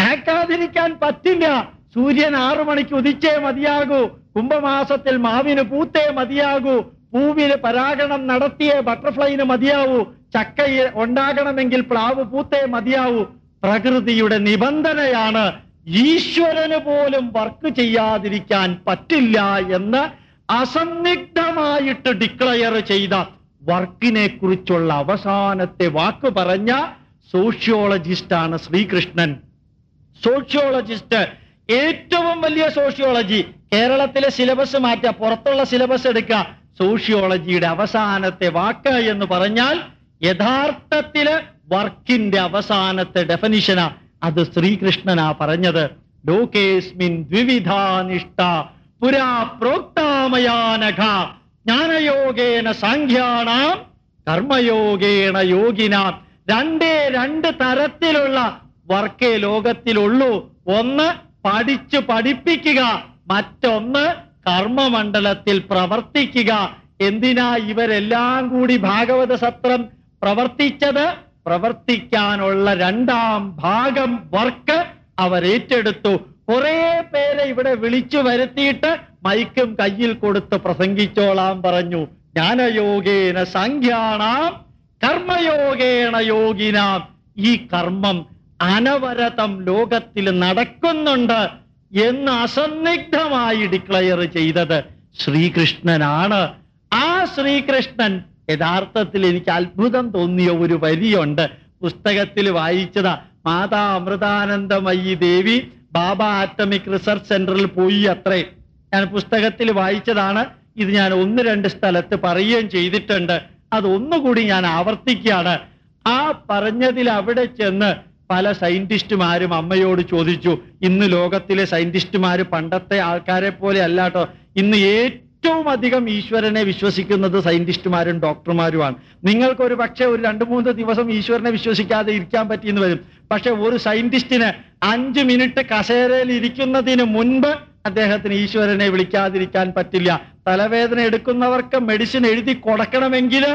A: ആക്കാതിരിക്കാൻ പറ്റില്ല. സൂര്യൻ ആറു മണിക്ക് ഉദിച്ചേ മതിയാകൂ. കുംഭമാസത്തിൽ മാവിന് പൂത്തേ മതിയാകൂ. പൂവിന് പരാഗണം നടത്തിയേ ബട്ടർഫ്ലൈന് മതിയാവൂ. ചക്ക ഉണ്ടാകണമെങ്കിൽ പ്ലാവ് പൂത്തേ മതിയാവൂ. പ്രകൃതിയുടെ നിബന്ധനയാണ് ഈശ്വരന് പോലും വർക്ക് ചെയ്യാതിരിക്കാൻ പറ്റില്ല എന്ന് അസന്നിഗ്ധമായിട്ട് ഡിക്ലയർ ചെയ്ത വർക്കിനെ കുറിച്ചുള്ള അവസാനത്തെ വാക്ക് പറഞ്ഞ സോഷ്യോളജിസ്റ്റാണ് ശ്രീകൃഷ്ണൻ. സോഷ്യോളജിസ്റ്റ് ഏറ്റവും വലിയ സോഷ്യോളജി. കേരളത്തിലെ സിലബസ് മാറ്റുക പുറത്തുള്ള സിലബസ് എടുക്കുക സോഷ്യോളജിയുടെ അവസാനത്തെ വാക്ക് എന്ന് പറഞ്ഞാൽ യഥാർത്ഥത്തിൽ വർക്കിന്റെ അവസാനത്തെ ഡെഫനിഷനാ. അത് ശ്രീകൃഷ്ണനാ പറഞ്ഞത്. ലോകേസ്മിൻ ദ്വിവിധാനിഷ്ഠ പുരാ പ്രോക്താമയാനഘ ജ്ഞാനയോഗേന സാഖ്യാണാം കർമ്മയോഗേണ യോഗിനാം. രണ്ടേ രണ്ട് തരത്തിലുള്ള വർക്കേ ലോകത്തിലുള്ളൂ. ഒന്ന് പഠിച്ചു പഠിപ്പിക്കുക മറ്റൊന്ന് കർമ്മമണ്ഡലത്തിൽ പ്രവർത്തിക്കുക. എന്തിനാ ഇവരെല്ലാം കൂടി ഭാഗവത സത്രം പ്രവർത്തിച്ചത്? പ്രവർത്തിക്കാനുള്ള രണ്ടാം ഭാഗം വർക്ക് അവരേറ്റെടുത്തു കുറെ പേരെ ഇവിടെ വിളിച്ചു വരുത്തിയിട്ട് മൈക്കും കയ്യിൽ കൊടുത്ത് പ്രസംഗിച്ചോളാം പറഞ്ഞു. ജ്ഞാനയോഗേന സംഖ്യാണാം കർമ്മയോഗേണ യോഗിനാം. ഈ കർമ്മം അനവരതം ലോകത്തിൽ നടക്കുന്നുണ്ട് എന്ന് അസന്നിഗ്ധമായി ഡിക്ലയർ ചെയ്തത് ശ്രീകൃഷ്ണനാണ്. ആ ശ്രീകൃഷ്ണൻ യഥാർത്ഥത്തിൽ എനിക്ക് അത്ഭുതം തോന്നിയ ഒരു വരിയുണ്ട്. പുസ്തകത്തിൽ വായിച്ചതാ മാതാ അമൃതാനന്ദമയി ദേവി ബാബ ആറ്റമിക് റിസർച്ച് സെന്ററിൽ പോയി അത്രേ. ഞാൻ പുസ്തകത്തിൽ വായിച്ചതാണ്. ഇത് ഞാൻ ഒന്ന് രണ്ട് സ്ഥലത്ത് പറയുകയും ചെയ്തിട്ടുണ്ട്. അതൊന്നുകൂടി ഞാൻ ആവർത്തിക്കുകയാണ്. ആ പറഞ്ഞതിൽ അവിടെ ചെന്ന് പല സയന്റിസ്റ്റുമാരും അമ്മയോട് ചോദിച്ചു. ഇന്ന് ലോകത്തിലെ സയന്റിസ്റ്റുമാര് പണ്ടത്തെ ആൾക്കാരെ പോലെ അല്ലാട്ടോ. ഇന്ന് ഏറ്റവും അധികം ഈശ്വരനെ വിശ്വസിക്കുന്നത് സയന്റിസ്റ്റുമാരും ഡോക്ടർമാരുമാണ്. നിങ്ങൾക്ക് ഒരു പക്ഷേ ഒരു രണ്ട് മൂന്ന് ദിവസം ഈശ്വരനെ വിശ്വസിക്കാതെ ഇരിക്കാൻ പറ്റിയെന്ന് വരും. പക്ഷെ ഒരു സയന്റിസ്റ്റിന് അഞ്ച് മിനിറ്റ് കസേരയിൽ ഇരിക്കുന്നതിന് മുൻപ് അദ്ദേഹത്തിന് ഈശ്വരനെ വിളിക്കാതിരിക്കാൻ പറ്റില്ല. തലവേദന എടുക്കുന്നവർക്ക് മെഡിസിൻ എഴുതി കൊടുക്കണമെങ്കിൽ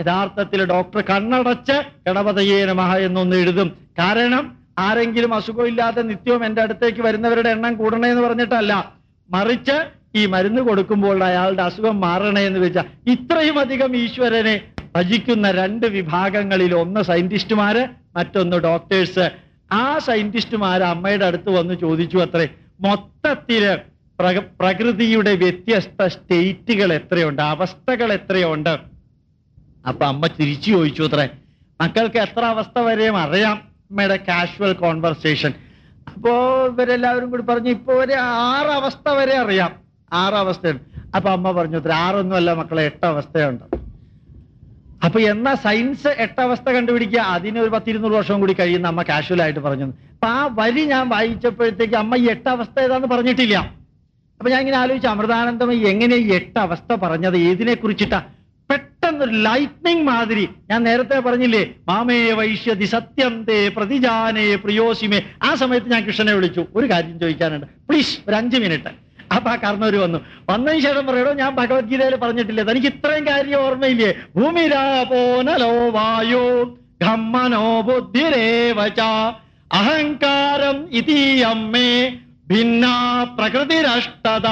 A: യഥാർത്ഥത്തിൽ ഡോക്ടർ കണ്ണടച്ച് ഗണപതയേ നമഃ എന്നൊന്ന് എഴുതും. കാരണം ആരെങ്കിലും അസുഖമില്ലാതെ നിത്യവും എന്റെ അടുത്തേക്ക് വരുന്നവരുടെ എണ്ണം കൂടണേ എന്ന് പറഞ്ഞിട്ടല്ല. മറിച്ച് ഈ മരുന്ന് കൊടുക്കുമ്പോൾ അയാളുടെ അസുഖം മാറണേ എന്ന് വെച്ചാൽ ഇത്രയും അധികം ഈശ്വരനെ ഭജിക്കുന്ന രണ്ട് വിഭാഗങ്ങളിൽ ഒന്ന് സയന്റിസ്റ്റുമാര് മറ്റൊന്ന് ഡോക്ടേഴ്സ്. ആ സയന്റിസ്റ്റുമാര് അമ്മയുടെ അടുത്ത് വന്ന് ചോദിച്ചു അത്രേ മൊത്തത്തിൽ പ്രകൃതിയുടെ വ്യത്യസ്ത സ്റ്റേറ്റുകൾ എത്രയുണ്ട് അവസ്ഥകൾ എത്രയുണ്ട്? അപ്പൊ അമ്മ തിരിച്ചു ചോദിച്ചു അത്രേ മക്കൾക്ക് എത്ര അവസ്ഥ വരെയും അറിയാം അമ്മയുടെ കാഷ്വൽ കോൺവെർസേഷൻ. അപ്പോ ഇവരെല്ലാവരും കൂടി പറഞ്ഞു ഇപ്പൊ ഒരു ആറ് അവസ്ഥ വരെ അറിയാം. ആറ് അപ്പൊ അമ്മ പറഞ്ഞു ആറൊന്നും അല്ല മക്കളെ എട്ട് അവസ്ഥയുണ്ട്. അപ്പൊ എന്നാ സയൻസ് എട്ടവസ്ഥ കണ്ടുപിടിക്കുക? അതിന് ഒരു പത്തിരുന്നൂറ് വർഷം കൂടി കഴിയുന്ന അമ്മ കാഷ്വൽ ആയിട്ട് പറഞ്ഞു. അപ്പൊ ആ വരി ഞാൻ വായിച്ചപ്പോഴത്തേക്ക് അമ്മ ഈ എട്ടവസ്ഥ ഏതാന്ന് പറഞ്ഞിട്ടില്ല. അപ്പൊ ഞാൻ ഇങ്ങനെ ആലോചിച്ചു അമൃതാനന്ദമയി എങ്ങനെ ഈ എട്ടാവസ്ഥ പറഞ്ഞത്? ഏതിനെ കുറിച്ചിട്ടാ പെട്ടെന്നൊരു ലൈറ്റ്നിങ് മാതിരി. ഞാൻ നേരത്തെ പറഞ്ഞില്ലേ മാമേ വൈശ്യതി സത്യം തേ പ്രതിജാനേ പ്രിയോസിമേ. ആ സമയത്ത് ഞാൻ കൃഷ്ണനെ വിളിച്ചു ഒരു കാര്യം ചോദിക്കാനുണ്ട്. പ്ലീസ് ഒരു അഞ്ച് മിനിറ്റ് അപ്പൊ ആ കർണവര് വന്നു. വന്നതിന് ശേഷം പറയണോ ഞാൻ ഭഗവത്ഗീതയിൽ പറഞ്ഞിട്ടില്ലേ? തനിക്ക് ഇത്രയും കാര്യം ഓർമ്മയില്ലേ? ഭൂമിരാ പോനലോ വായോ ഖമ്മനോ ബുദ്ധിരേവച അഹങ്കാരം ഇതീയമ്മേ ഭിന്ന പ്രകൃതിരഷ്ടത.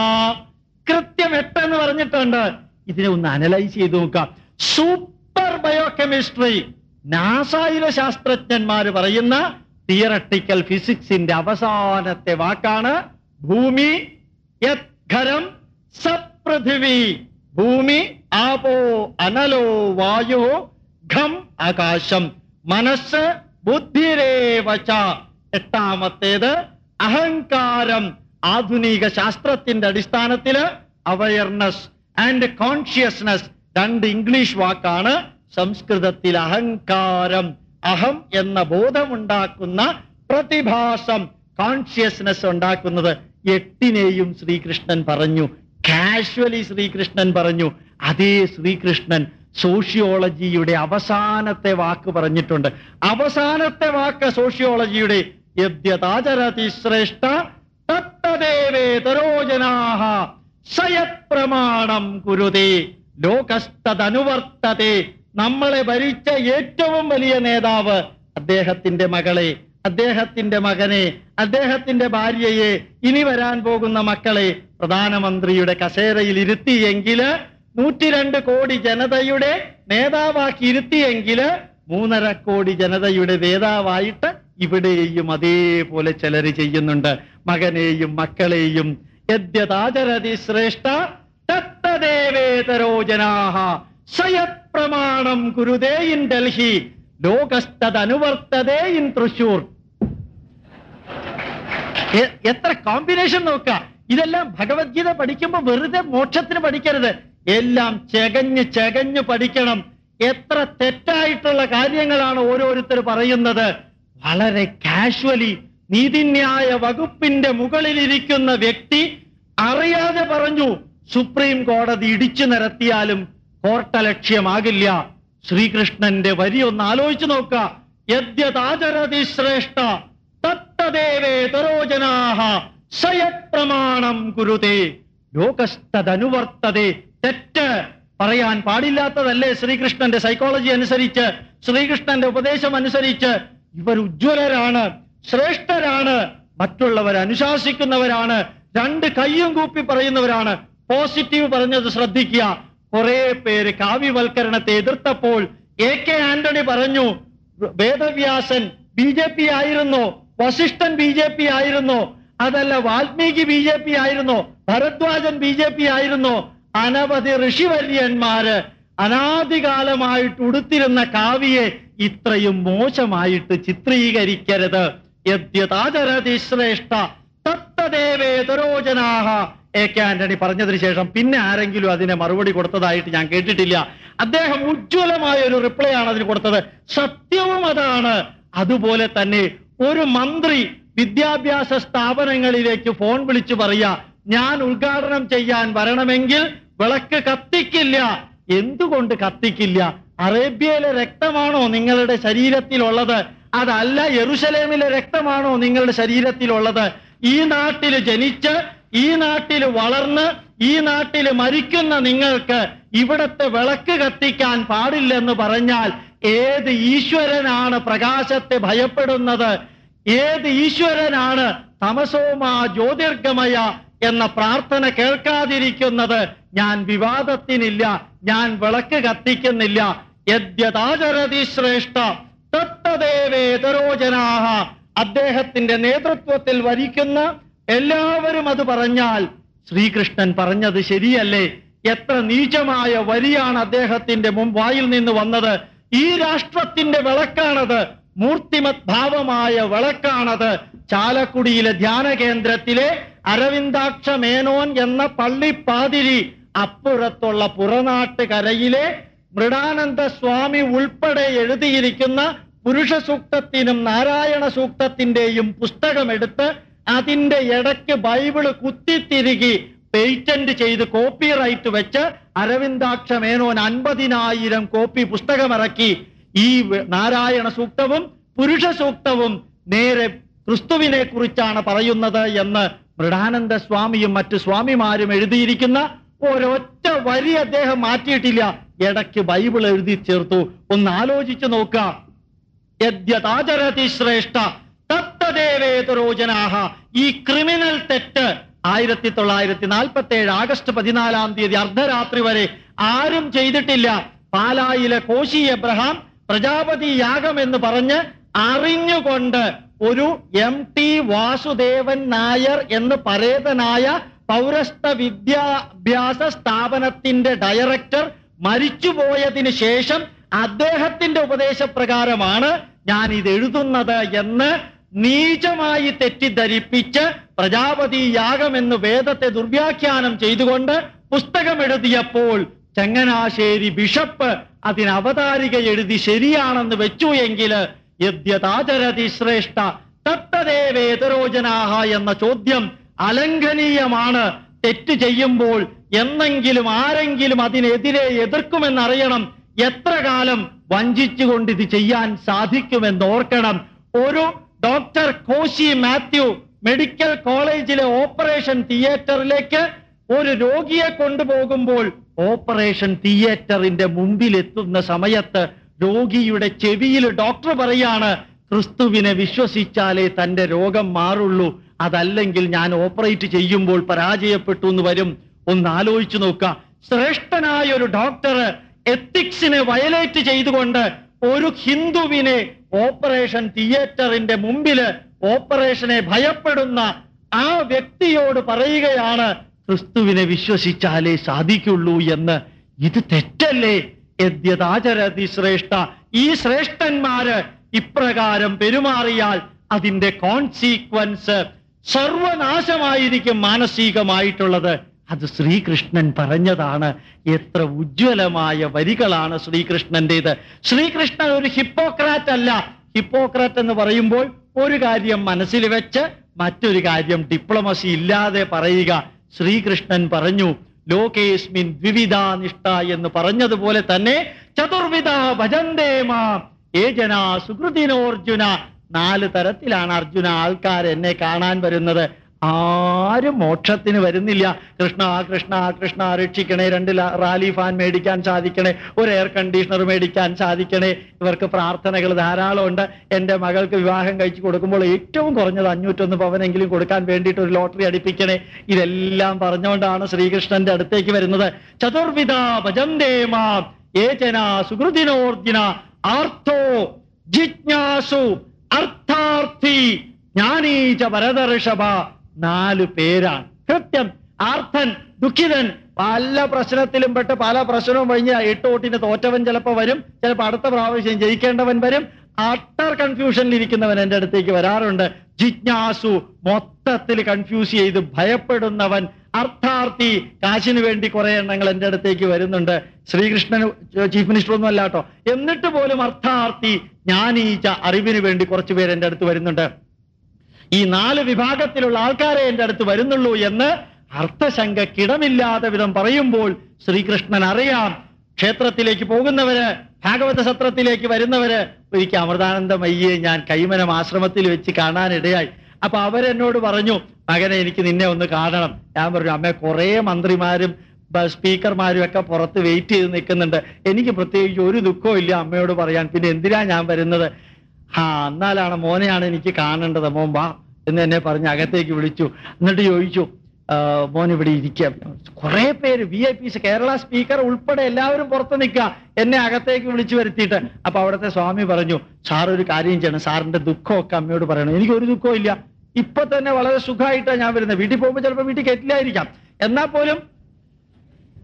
A: കൃത്യം എട്ടെന്ന് പറഞ്ഞിട്ടുണ്ട്. ഇതിനെ ഒന്ന് അനലൈസ് ചെയ്ത് നോക്കാം. Super biochemistry. നാസായിലെ ശാസ്ത്രജ്ഞന്മാര് പറയുന്ന തിയറട്ടിക്കൽ ഫിസിക്സിന്റെ അവസാനത്തെ വാക്കാണ് ഭൂമി യത്ഘരം സപൃഥിവി ഭൂമി ആപോ അനലോ വായു ഘം ആകാശം. മനസ്സ് ബുദ്ധിരേവച എട്ടാമത്തേത് അഹങ്കാരം. ആധുനിക ശാസ്ത്രത്തിന്റെ അടിസ്ഥാനത്തിൽ അവയർനെസ് ആൻഡ് കോൺഷ്യസ്നസ് രണ്ട് ഇംഗ്ലീഷ് വാക്കാണ് സംസ്കൃതത്തിൽ അഹങ്കാരം. അഹം എന്ന ബോധമുണ്ടാക്കുന്ന പ്രതിഭാസം കോൺഷ്യസ്നസ് ഉണ്ടാക്കുന്നത്. എട്ടിനെയും ശ്രീകൃഷ്ണൻ പറഞ്ഞു. കാഷ്വലി ശ്രീകൃഷ്ണൻ പറഞ്ഞു. അതേ ശ്രീകൃഷ്ണൻ സോഷ്യോളജിയുടെ അവസാനത്തെ വാക്ക് പറഞ്ഞിട്ടുണ്ട്. അവസാനത്തെ വാക്ക് സോഷ്യോളജിയുടെ കുരുതേ. നമ്മളെ ഭരിച്ച ഏറ്റവും വലിയ നേതാവ് അദ്ദേഹത്തിന്റെ മകളെ അദ്ദേഹത്തിന്റെ മകനെ അദ്ദേഹത്തിന്റെ ഭാര്യയെ ഇനി വരാൻ പോകുന്ന മക്കളെ പ്രധാനമന്ത്രിയുടെ കസേരയിൽ ഇരുത്തിയെങ്കിൽ നൂറ്റിരണ്ട് കോടി ജനതയുടെ നേതാവാക്കി ഇരുത്തിയെങ്കിൽ മൂന്നര കോടി ജനതയുടെ നേതാവായിട്ട് ഇവിടെയും അതേപോലെ ചിലർ ചെയ്യുന്നുണ്ട്. മകനെയും മക്കളെയും യദ്യതാചരതി ശ്രേഷ്ഠ സ്വയപ്രമാണം ഗുരുദേ ഇൻ ഡൽഹി ലോകസ്തനുവർത്തതേ ഇൻ തൃശൂർ എത്ര കോമ്പിനേഷൻ നോക്ക. ഇതെല്ലാം ഭഗവത്ഗീത പഠിക്കുമ്പോൾ വെറുതെ മോക്ഷത്തിന് പഠിക്കരുത്. എല്ലാം ചകഞ്ഞ് ചകഞ്ഞ് പഠിക്കണം. എത്ര തെറ്റായിട്ടുള്ള കാര്യങ്ങളാണ് ഓരോരുത്തർ പറയുന്നത്. വളരെ കാഷ്വലി നീതിന്യായ വകുപ്പിന്റെ മുകളിലിരിക്കുന്ന വ്യക്തി അറിയാതെ പറഞ്ഞു സുപ്രീം കോടതി ഇടിച്ചു നിരത്തിയാലും കോർട്ടലക്ഷ്യമാകില്ല. ശ്രീകൃഷ്ണന്റെ വരി ഒന്ന് ആലോചിച്ചു നോക്ക. യദ്യതാചരതി ശ്രേഷ്ഠ തത്തദേവേതരോജനാഹ സയപ്രമാണം കുരുതേ. ലോകസ്തനുവർത്തതേ തെറ്റ് പറയാൻ പാടില്ലാത്തതല്ലേ ശ്രീകൃഷ്ണന്റെ സൈക്കോളജി അനുസരിച്ച് ശ്രീകൃഷ്ണന്റെ ഉപദേശം അനുസരിച്ച്. ഇവർ ഉജ്ജ്വലരാണ് ശ്രേഷ്ഠരാണ് മറ്റുള്ളവർ അനുശാസിക്കുന്നവരാണ് രണ്ട് കയ്യും കൂപ്പി പറയുന്നവരാണ്. പോസിറ്റീവ് പറഞ്ഞത് ശ്രദ്ധിക്കുക. കുറെ പേര് കാവ്യവൽക്കരണത്തെ എതിർത്തപ്പോൾ എ കെ ആന്റണി പറഞ്ഞു വേദവ്യാസൻ ബി ജെ പി ആയിരുന്നോ വസിഷ്ഠൻ ബി ജെ പി ആയിരുന്നോ അതല്ല വാൽമീകി ബി ജെ പി ആയിരുന്നോ ഭരദ്വാജൻ ബി ജെ പി ആയിരുന്നോ അനവധി ഋഷിവര്യന്മാര് അനാദികാലമായിട്ട് ഉടുത്തിരുന്ന കാവ്യെ ഇത്രയും മോശമായിട്ട് ചിത്രീകരിക്കരുത്. യദ്യതാചരതി ശ്രേഷ്ഠ തത്തദേവേതരോജനാഹ എ കെ ആന്റണി പറഞ്ഞതിന് ശേഷം പിന്നെ ആരെങ്കിലും അതിനെ മറുപടി കൊടുത്തതായിട്ട് ഞാൻ കേട്ടിട്ടില്ല. അദ്ദേഹം ഉജ്ജ്വലമായ ഒരു റിപ്ലൈ ആണ് അതിന് കൊടുത്തത്. സത്യവും അതാണ്. അതുപോലെ തന്നെ ഒരു മന്ത്രി വിദ്യാഭ്യാസ സ്ഥാപനങ്ങളിലേക്ക് ഫോൺ വിളിച്ചു പറയാ ഞാൻ ഉദ്ഘാടനം ചെയ്യാൻ വരണമെങ്കിൽ വിളക്ക് കത്തിക്കില്ല. എന്തുകൊണ്ട് കത്തിക്കില്ല? അറേബ്യയിലെ രക്തമാണോ നിങ്ങളുടെ ശരീരത്തിലുള്ളത്? അതല്ല എറുശലേമിലെ രക്തമാണോ നിങ്ങളുടെ ശരീരത്തിലുള്ളത്? ഈ നാട്ടിൽ ജനിച്ച് ഈ നാട്ടിൽ വളർന്ന് ഈ നാട്ടിൽ മരിക്കുന്ന നിങ്ങൾക്ക് ഇവിടത്തെ വിളക്ക് കത്തിക്കാൻ പാടില്ലെന്ന് പറഞ്ഞാൽ ഏത് ഈശ്വരനാണ് പ്രകാശത്തെ ഭയപ്പെടുന്നത്? ഏത് ഈശ്വരനാണ് തമസോമാ ജ്യോതിർഗമയ എന്ന പ്രാർത്ഥന കേൾക്കാതിരിക്കുന്നത്? ഞാൻ വിവാദത്തിനില്ല ഞാൻ വിളക്ക് കത്തിക്കുന്നില്ല. യദ്യതാചരതി ശ്രേഷ്ഠ തത്തദേവേതരോജനാഹ അദ്ദേഹത്തിന്റെ നേതൃത്വത്തിൽ വരിക്കുന്ന എല്ലാവരും അത് പറഞ്ഞാൽ ശ്രീകൃഷ്ണൻ പറഞ്ഞത് ശരിയല്ലേ? എത്ര നീചമായ വരിയാണ് അദ്ദേഹത്തിന്റെ മുമ്പായിൽ നിന്ന് വന്നത്. ഈ രാഷ്ട്രത്തിന്റെ വിളക്കാണത്. മൂർത്തിമത് ഭാവമായ വിളക്കാണത്. ചാലക്കുടിയിലെ ധ്യാന കേന്ദ്രത്തിലെ അരവിന്ദാക്ഷ മേനോൻ എന്ന പള്ളിപ്പാതിരി അപ്പുറത്തുള്ള പുറനാട്ടുകരയിലെ മൃഡാനന്ദ സ്വാമി ഉൾപ്പെടെ എഴുതിയിരിക്കുന്ന പുരുഷ സൂക്തത്തിനും നാരായണ സൂക്തത്തിന്റെയും പുസ്തകമെടുത്ത് അതിന്റെ ഇടയ്ക്ക് ബൈബിൾ കുത്തിത്തിരുകി പേറ്റന്റ് ചെയ്ത് കോപ്പിറൈറ്റ് വെച്ച് അരവിന്ദാക്ഷ മേനോൻ അൻപതിനായിരം കോപ്പി പുസ്തകമിറക്കി ഈ നാരായണ സൂക്തവും പുരുഷ സൂക്തവും നേരെ ക്രിസ്തുവിനെ കുറിച്ചാണ് പറയുന്നത് എന്ന് മൃഡാനന്ദ സ്വാമിയും മറ്റു സ്വാമിമാരും എഴുതിയിരിക്കുന്ന ഒരൊറ്റ വരി അദ്ദേഹം മാറ്റിയിട്ടില്ല. ഇടയ്ക്ക് ബൈബിൾ എഴുതി ചേർത്തു. ഒന്ന് ആലോചിച്ചു നോക്കാം ശ്രേഷ്ഠ തത് തത്തദേവേതരോജനാഹ ഈ ക്രിമിനൽ തെറ്റ് ആയിരത്തി തൊള്ളായിരത്തി നാൽപ്പത്തി ഏഴ് ആഗസ്റ്റ് പതിനാലാം തീയതി അർദ്ധരാത്രി വരെ ആരും ചെയ്തിട്ടില്ല. പാലായിലെ കോശി എബ്രഹാം പ്രജാപതി യാഗം എന്ന് പറഞ്ഞ് അറിഞ്ഞുകൊണ്ട് ഒരു എം ടി വാസുദേവൻ നായർ എന്ന് പരേതനായ പൗരസ്ത വിദ്യാഭ്യാസ സ്ഥാപനത്തിന്റെ ഡയറക്ടർ മരിച്ചുപോയതിന് ശേഷം അദ്ദേഹത്തിന്റെ ഉപദേശപ്രകാരമാണ് ഞാൻ ഇത് എഴുതുന്നത് എന്ന് നീചമായി തെറ്റിദ്ധരിപ്പിച്ച് പ്രജാപതി എന്ന് വേദത്തെ ദുർവ്യാഖ്യാനം ചെയ്തുകൊണ്ട് പുസ്തകം എഴുതിയപ്പോൾ ചങ്ങനാശ്ശേരി ബിഷപ്പ് അതിന് അവതാരിക എഴുതി ശരിയാണെന്ന് വെച്ചു എങ്കിൽ യദ്യതാചരതി ശ്രേഷ്ഠ തത്തദേവേതരോജനാഹ എന്ന ചോദ്യം അലംഘനീയമാണ്. തെറ്റ് ചെയ്യുമ്പോൾ എന്നെങ്കിലും ആരെങ്കിലും അതിനെതിരെ എതിർക്കുമെന്നറിയണം. എത്ര കാലം വഞ്ചിച്ചുകൊണ്ട് ഇത് ചെയ്യാൻ സാധിക്കുമെന്ന് ഓർക്കണം. ഒരു ഡോക്ടർ കോശി മാത്യു മെഡിക്കൽ കോളേജിലെ ഓപ്പറേഷൻ തിയേറ്ററിലേക്ക് ഒരു രോഗിയെ കൊണ്ടുപോകുമ്പോൾ ഓപ്പറേഷൻ തിയേറ്ററിന്റെ മുമ്പിൽ എത്തുന്ന സമയത്ത് രോഗിയുടെ ചെവിയിൽ ഡോക്ടർ പറയാണ് ക്രിസ്തുവിനെ വിശ്വസിച്ചാലേ തന്റെ രോഗം മാറുള്ളൂ. അതല്ലെങ്കിൽ ഞാൻ ഓപ്പറേറ്റ് ചെയ്യുമ്പോൾ പരാജയപ്പെട്ടു എന്ന് വരും. ഒന്ന് ആലോചിച്ചു നോക്കുക. ശ്രേഷ്ഠനായ ഒരു ഡോക്ടർ എത്തിക്സിനെ വയലേറ്റ് ചെയ്തുകൊണ്ട് ഒരു ഹിന്ദുവിനെ ഓപ്പറേഷൻ തിയേറ്ററിന്റെ മുമ്പിൽ ഓപ്പറേഷനെ ഭയപ്പെടുന്ന ആ വ്യക്തിയോട് പറയുകയാണ് ക്രിസ്തുവിനെ വിശ്വസിച്ചാലേ സാധിക്കുള്ളൂ എന്ന്. ഇത് തെറ്റല്ലേ? യദ്യതാചരതി ശ്രേഷ്ഠ. ഈ ശ്രേഷ്ഠന്മാര് ഇപ്രകാരം പെരുമാറിയാൽ അതിന്റെ കോൺസീക്വൻസ് സർവനാശമായിരിക്കും മാനസികമായിട്ടുള്ളത്. അത് ശ്രീകൃഷ്ണൻ പറഞ്ഞതാണ്. എത്ര ഉജ്ജ്വലമായ വരികളാണ് ശ്രീകൃഷ്ണന്റേത് ശ്രീകൃഷ്ണൻ ഒരു ഹിപ്പോക്രാറ്റ് അല്ല. ഹിപ്പോക്രാറ്റ് എന്ന് പറയുമ്പോൾ ഒരു കാര്യം മനസ്സിൽ വെച്ച് മറ്റൊരു കാര്യം ഡിപ്ലോമസി ഇല്ലാതെ പറയുക. ശ്രീകൃഷ്ണൻ പറഞ്ഞു ലോകേസ്മിൻ ദ്വിവിധ നിഷ്ഠ എന്ന് പറഞ്ഞതുപോലെ തന്നെ ചതുർവിധ ഭജന്തേമാ ഏജന സുഹൃതിനോർജുന നാല് തരത്തിലാണ് അർജുന ആൾക്കാർ എന്നെ കാണാൻ വരുന്നത്. ആരും മോക്ഷത്തിന് വരുന്നില്ല. കൃഷ്ണ ആ കൃഷ്ണ ആ കൃഷ്ണ രക്ഷിക്കണേ. രണ്ട് റാലി ഫാൻ മേടിക്കാൻ സാധിക്കണേ. ഒരു എയർ കണ്ടീഷണർ മേടിക്കാൻ സാധിക്കണേ. ഇവർക്ക് പ്രാർത്ഥനകൾ ധാരാളം ഉണ്ട് എന്റെ മകൾക്ക് വിവാഹം കഴിച്ചു കൊടുക്കുമ്പോൾ ഏറ്റവും കുറഞ്ഞത് അഞ്ഞൂറ്റൊന്ന് പവനെങ്കിലും കൊടുക്കാൻ വേണ്ടിയിട്ട് ഒരു ലോട്ടറി അടിപ്പിക്കണേ. ഇതെല്ലാം പറഞ്ഞുകൊണ്ടാണ് ശ്രീകൃഷ്ണന്റെ അടുത്തേക്ക് വരുന്നത്. ചതുർവിധ ഭജന്തേമ ഏചന ആർത്തോ ജിജ്ഞാസു. അർത്ഥാർത്ഥി. ജ്ഞാനീച ഭരതഋഷഭ നാല് പേരാണ്. കൃത്യം ആർത്ഥൻ ദുഃഖിതൻ. പല പ്രശ്നത്തിലും പെട്ട് പല പ്രശ്നവും കഴിഞ്ഞ് എട്ട് തോറ്റവൻ ചിലപ്പോൾ വരും ചിലപ്പോൾ അടുത്ത പ്രാവശ്യം ജയിക്കേണ്ടവൻ വരും. അട്ടർ കൺഫ്യൂഷനിൽ ഇരിക്കുന്നവൻ എന്റെ അടുത്തേക്ക് വരാറുണ്ട്. ജിജ്ഞാസു മൊത്തത്തിൽ കൺഫ്യൂസ് ചെയ്ത് ഭയപ്പെടുന്നവൻ. അർത്ഥാർത്ഥി കാശിന് വേണ്ടി കുറെ എണ്ണങ്ങൾ എന്റെ അടുത്തേക്ക് വരുന്നുണ്ട്. ശ്രീകൃഷ്ണൻ ചീഫ് മിനിസ്റ്റർ ഒന്നും അല്ലാട്ടോ എന്നിട്ട് പോലും അർത്ഥാർത്ഥി ജ്ഞാനീച്ച അറിവിന് വേണ്ടി കുറച്ചുപേർ എന്റെ അടുത്ത് വരുന്നുണ്ട്. ഈ നാല് വിഭാഗത്തിലുള്ള ആൾക്കാരെ എന്റെ അടുത്ത് വരുന്നുള്ളൂ എന്ന് അർത്ഥശങ്കക്കിടമില്ലാത്ത വിധം പറയുമ്പോൾ ശ്രീകൃഷ്ണൻ അറിയാം. ക്ഷേത്രത്തിലേക്ക് പോകുന്നവര് ഭാഗവത സത്രത്തിലേക്ക് വരുന്നവര് ഒരിക്കൽ അമൃതാനന്ദമയ്യെ ഞാൻ കൈമനം ആശ്രമത്തിൽ വെച്ച് കാണാനിടയായി. അപ്പൊ അവരെന്നോട് പറഞ്ഞു മകനെ എനിക്ക് നിന്നെ ഒന്ന് കാണണം. ഞാൻ പറഞ്ഞു അമ്മ കുറെ മന്ത്രിമാരും സ്പീക്കർമാരും ഒക്കെ പുറത്ത് വെയിറ്റ് ചെയ്ത് നിൽക്കുന്നുണ്ട്. എനിക്ക് പ്രത്യേകിച്ച് ഒരു ദുഃഖവും ഇല്ല. അമ്മയോട് പറയാൻ പിന്നെ എന്തിനാ ഞാൻ വരുന്നത്? ആ എന്നാലാണ് മോനെയാണ് എനിക്ക് കാണേണ്ടത്. വാ എന്ന് എന്നെ പറഞ്ഞ് അകത്തേക്ക് വിളിച്ചു. എന്നിട്ട് ചോദിച്ചു മോൻ ഇവിടെ ഇരിക്കാം. കുറെ പേര് V I Ps Kerala speaker ഉൾപ്പെടെ എല്ലാവരും പുറത്ത് നിൽക്കുക. എന്നെ അകത്തേക്ക് വിളിച്ചു വരുത്തിയിട്ട്. അപ്പൊ അവിടുത്തെ സ്വാമി പറഞ്ഞു സാർ ഒരു കാര്യം ചെയ്യണം. സാറിന്റെ ദുഃഖമൊക്കെ അമ്മയോട് പറയണം. എനിക്ക് ഒരു ദുഃഖവും ഇല്ല. ഇപ്പൊ തന്നെ വളരെ സുഖമായിട്ടാണ് ഞാൻ വരുന്നത്. വീട്ടിൽ പോകുമ്പോൾ ചിലപ്പോൾ വീട്ടിൽ കെറ്റിലായിരിക്കാം എന്നാൽ പോലും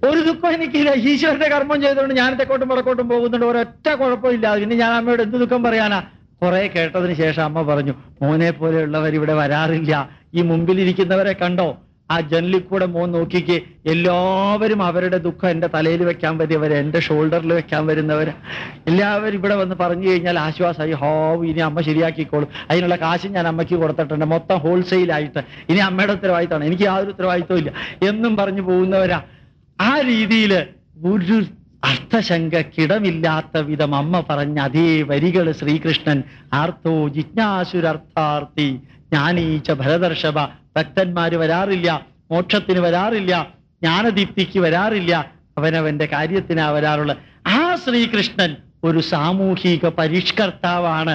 A: ഒരു ദുഃഖം എനിക്കില്ല. ഈശ്വരന്റെ കർമ്മം ചെയ്തുകൊണ്ട് ഞാൻ തെക്കോട്ടും വടക്കോട്ടും പോകുന്നുണ്ട്. ഒരൊറ്റ കുഴപ്പമില്ല പിന്നെ ഞാൻ അമ്മയോട് എന്ത് ദുഃഖം പറയാനാ? കുറെ കേട്ടതിന് ശേഷം അമ്മ പറഞ്ഞു മോനെ പോലെയുള്ളവർ ഇവിടെ വരാറില്ല. ഈ മുമ്പിലിരിക്കുന്നവരെ കണ്ടോ? ആ ജനലിൽ കൂടെ മോൻ നോക്കിക്ക് എല്ലാവരും അവരുടെ ദുഃഖം എന്റെ തലയിൽ വെക്കാൻ വരുന്നവര് എന്റെ ഷോൾഡറിൽ വെക്കാൻ വരുന്നവർ എല്ലാവരും ഇവിടെ വന്ന് പറഞ്ഞു കഴിഞ്ഞാൽ ആശ്വാസമായി ഹോ ഇനി അമ്മ ശരിയാക്കിക്കോളും. അതിനുള്ള കാശ് ഞാൻ അമ്മയ്ക്ക് കൊടുത്തിട്ടുണ്ട്. മൊത്തം ഹോൾസെയിലായിട്ട്. ഇനി അമ്മയുടെ ഉത്തരവാദിത്തമാണ്. എനിക്ക് യാതൊരു ഉത്തരവാദിത്തവും ഇല്ല. എന്നും പറഞ്ഞു പോകുന്നവരാ. ആ രീതിയിൽ ഒരു അർത്ഥശങ്കക്കിടമില്ലാത്ത വിധം അമ്മ പറഞ്ഞ അതേ വരികൾ ശ്രീകൃഷ്ണൻ. ആർത്തോ ജിജ്ഞാസുരർത്ഥാർത്ഥി ജ്ഞാനീച്ച ഭരദർഷഭ ഭക്തന്മാര് വരാറില്ല മോക്ഷത്തിന് വരാറില്ല ജ്ഞാനദീപ്തിക്ക് വരാറില്ല അവനവന്റെ കാര്യത്തിനാ വരാറുള്ളത്. ആ ശ്രീകൃഷ്ണൻ ഒരു സാമൂഹിക പരിഷ്കർത്താവാണ്.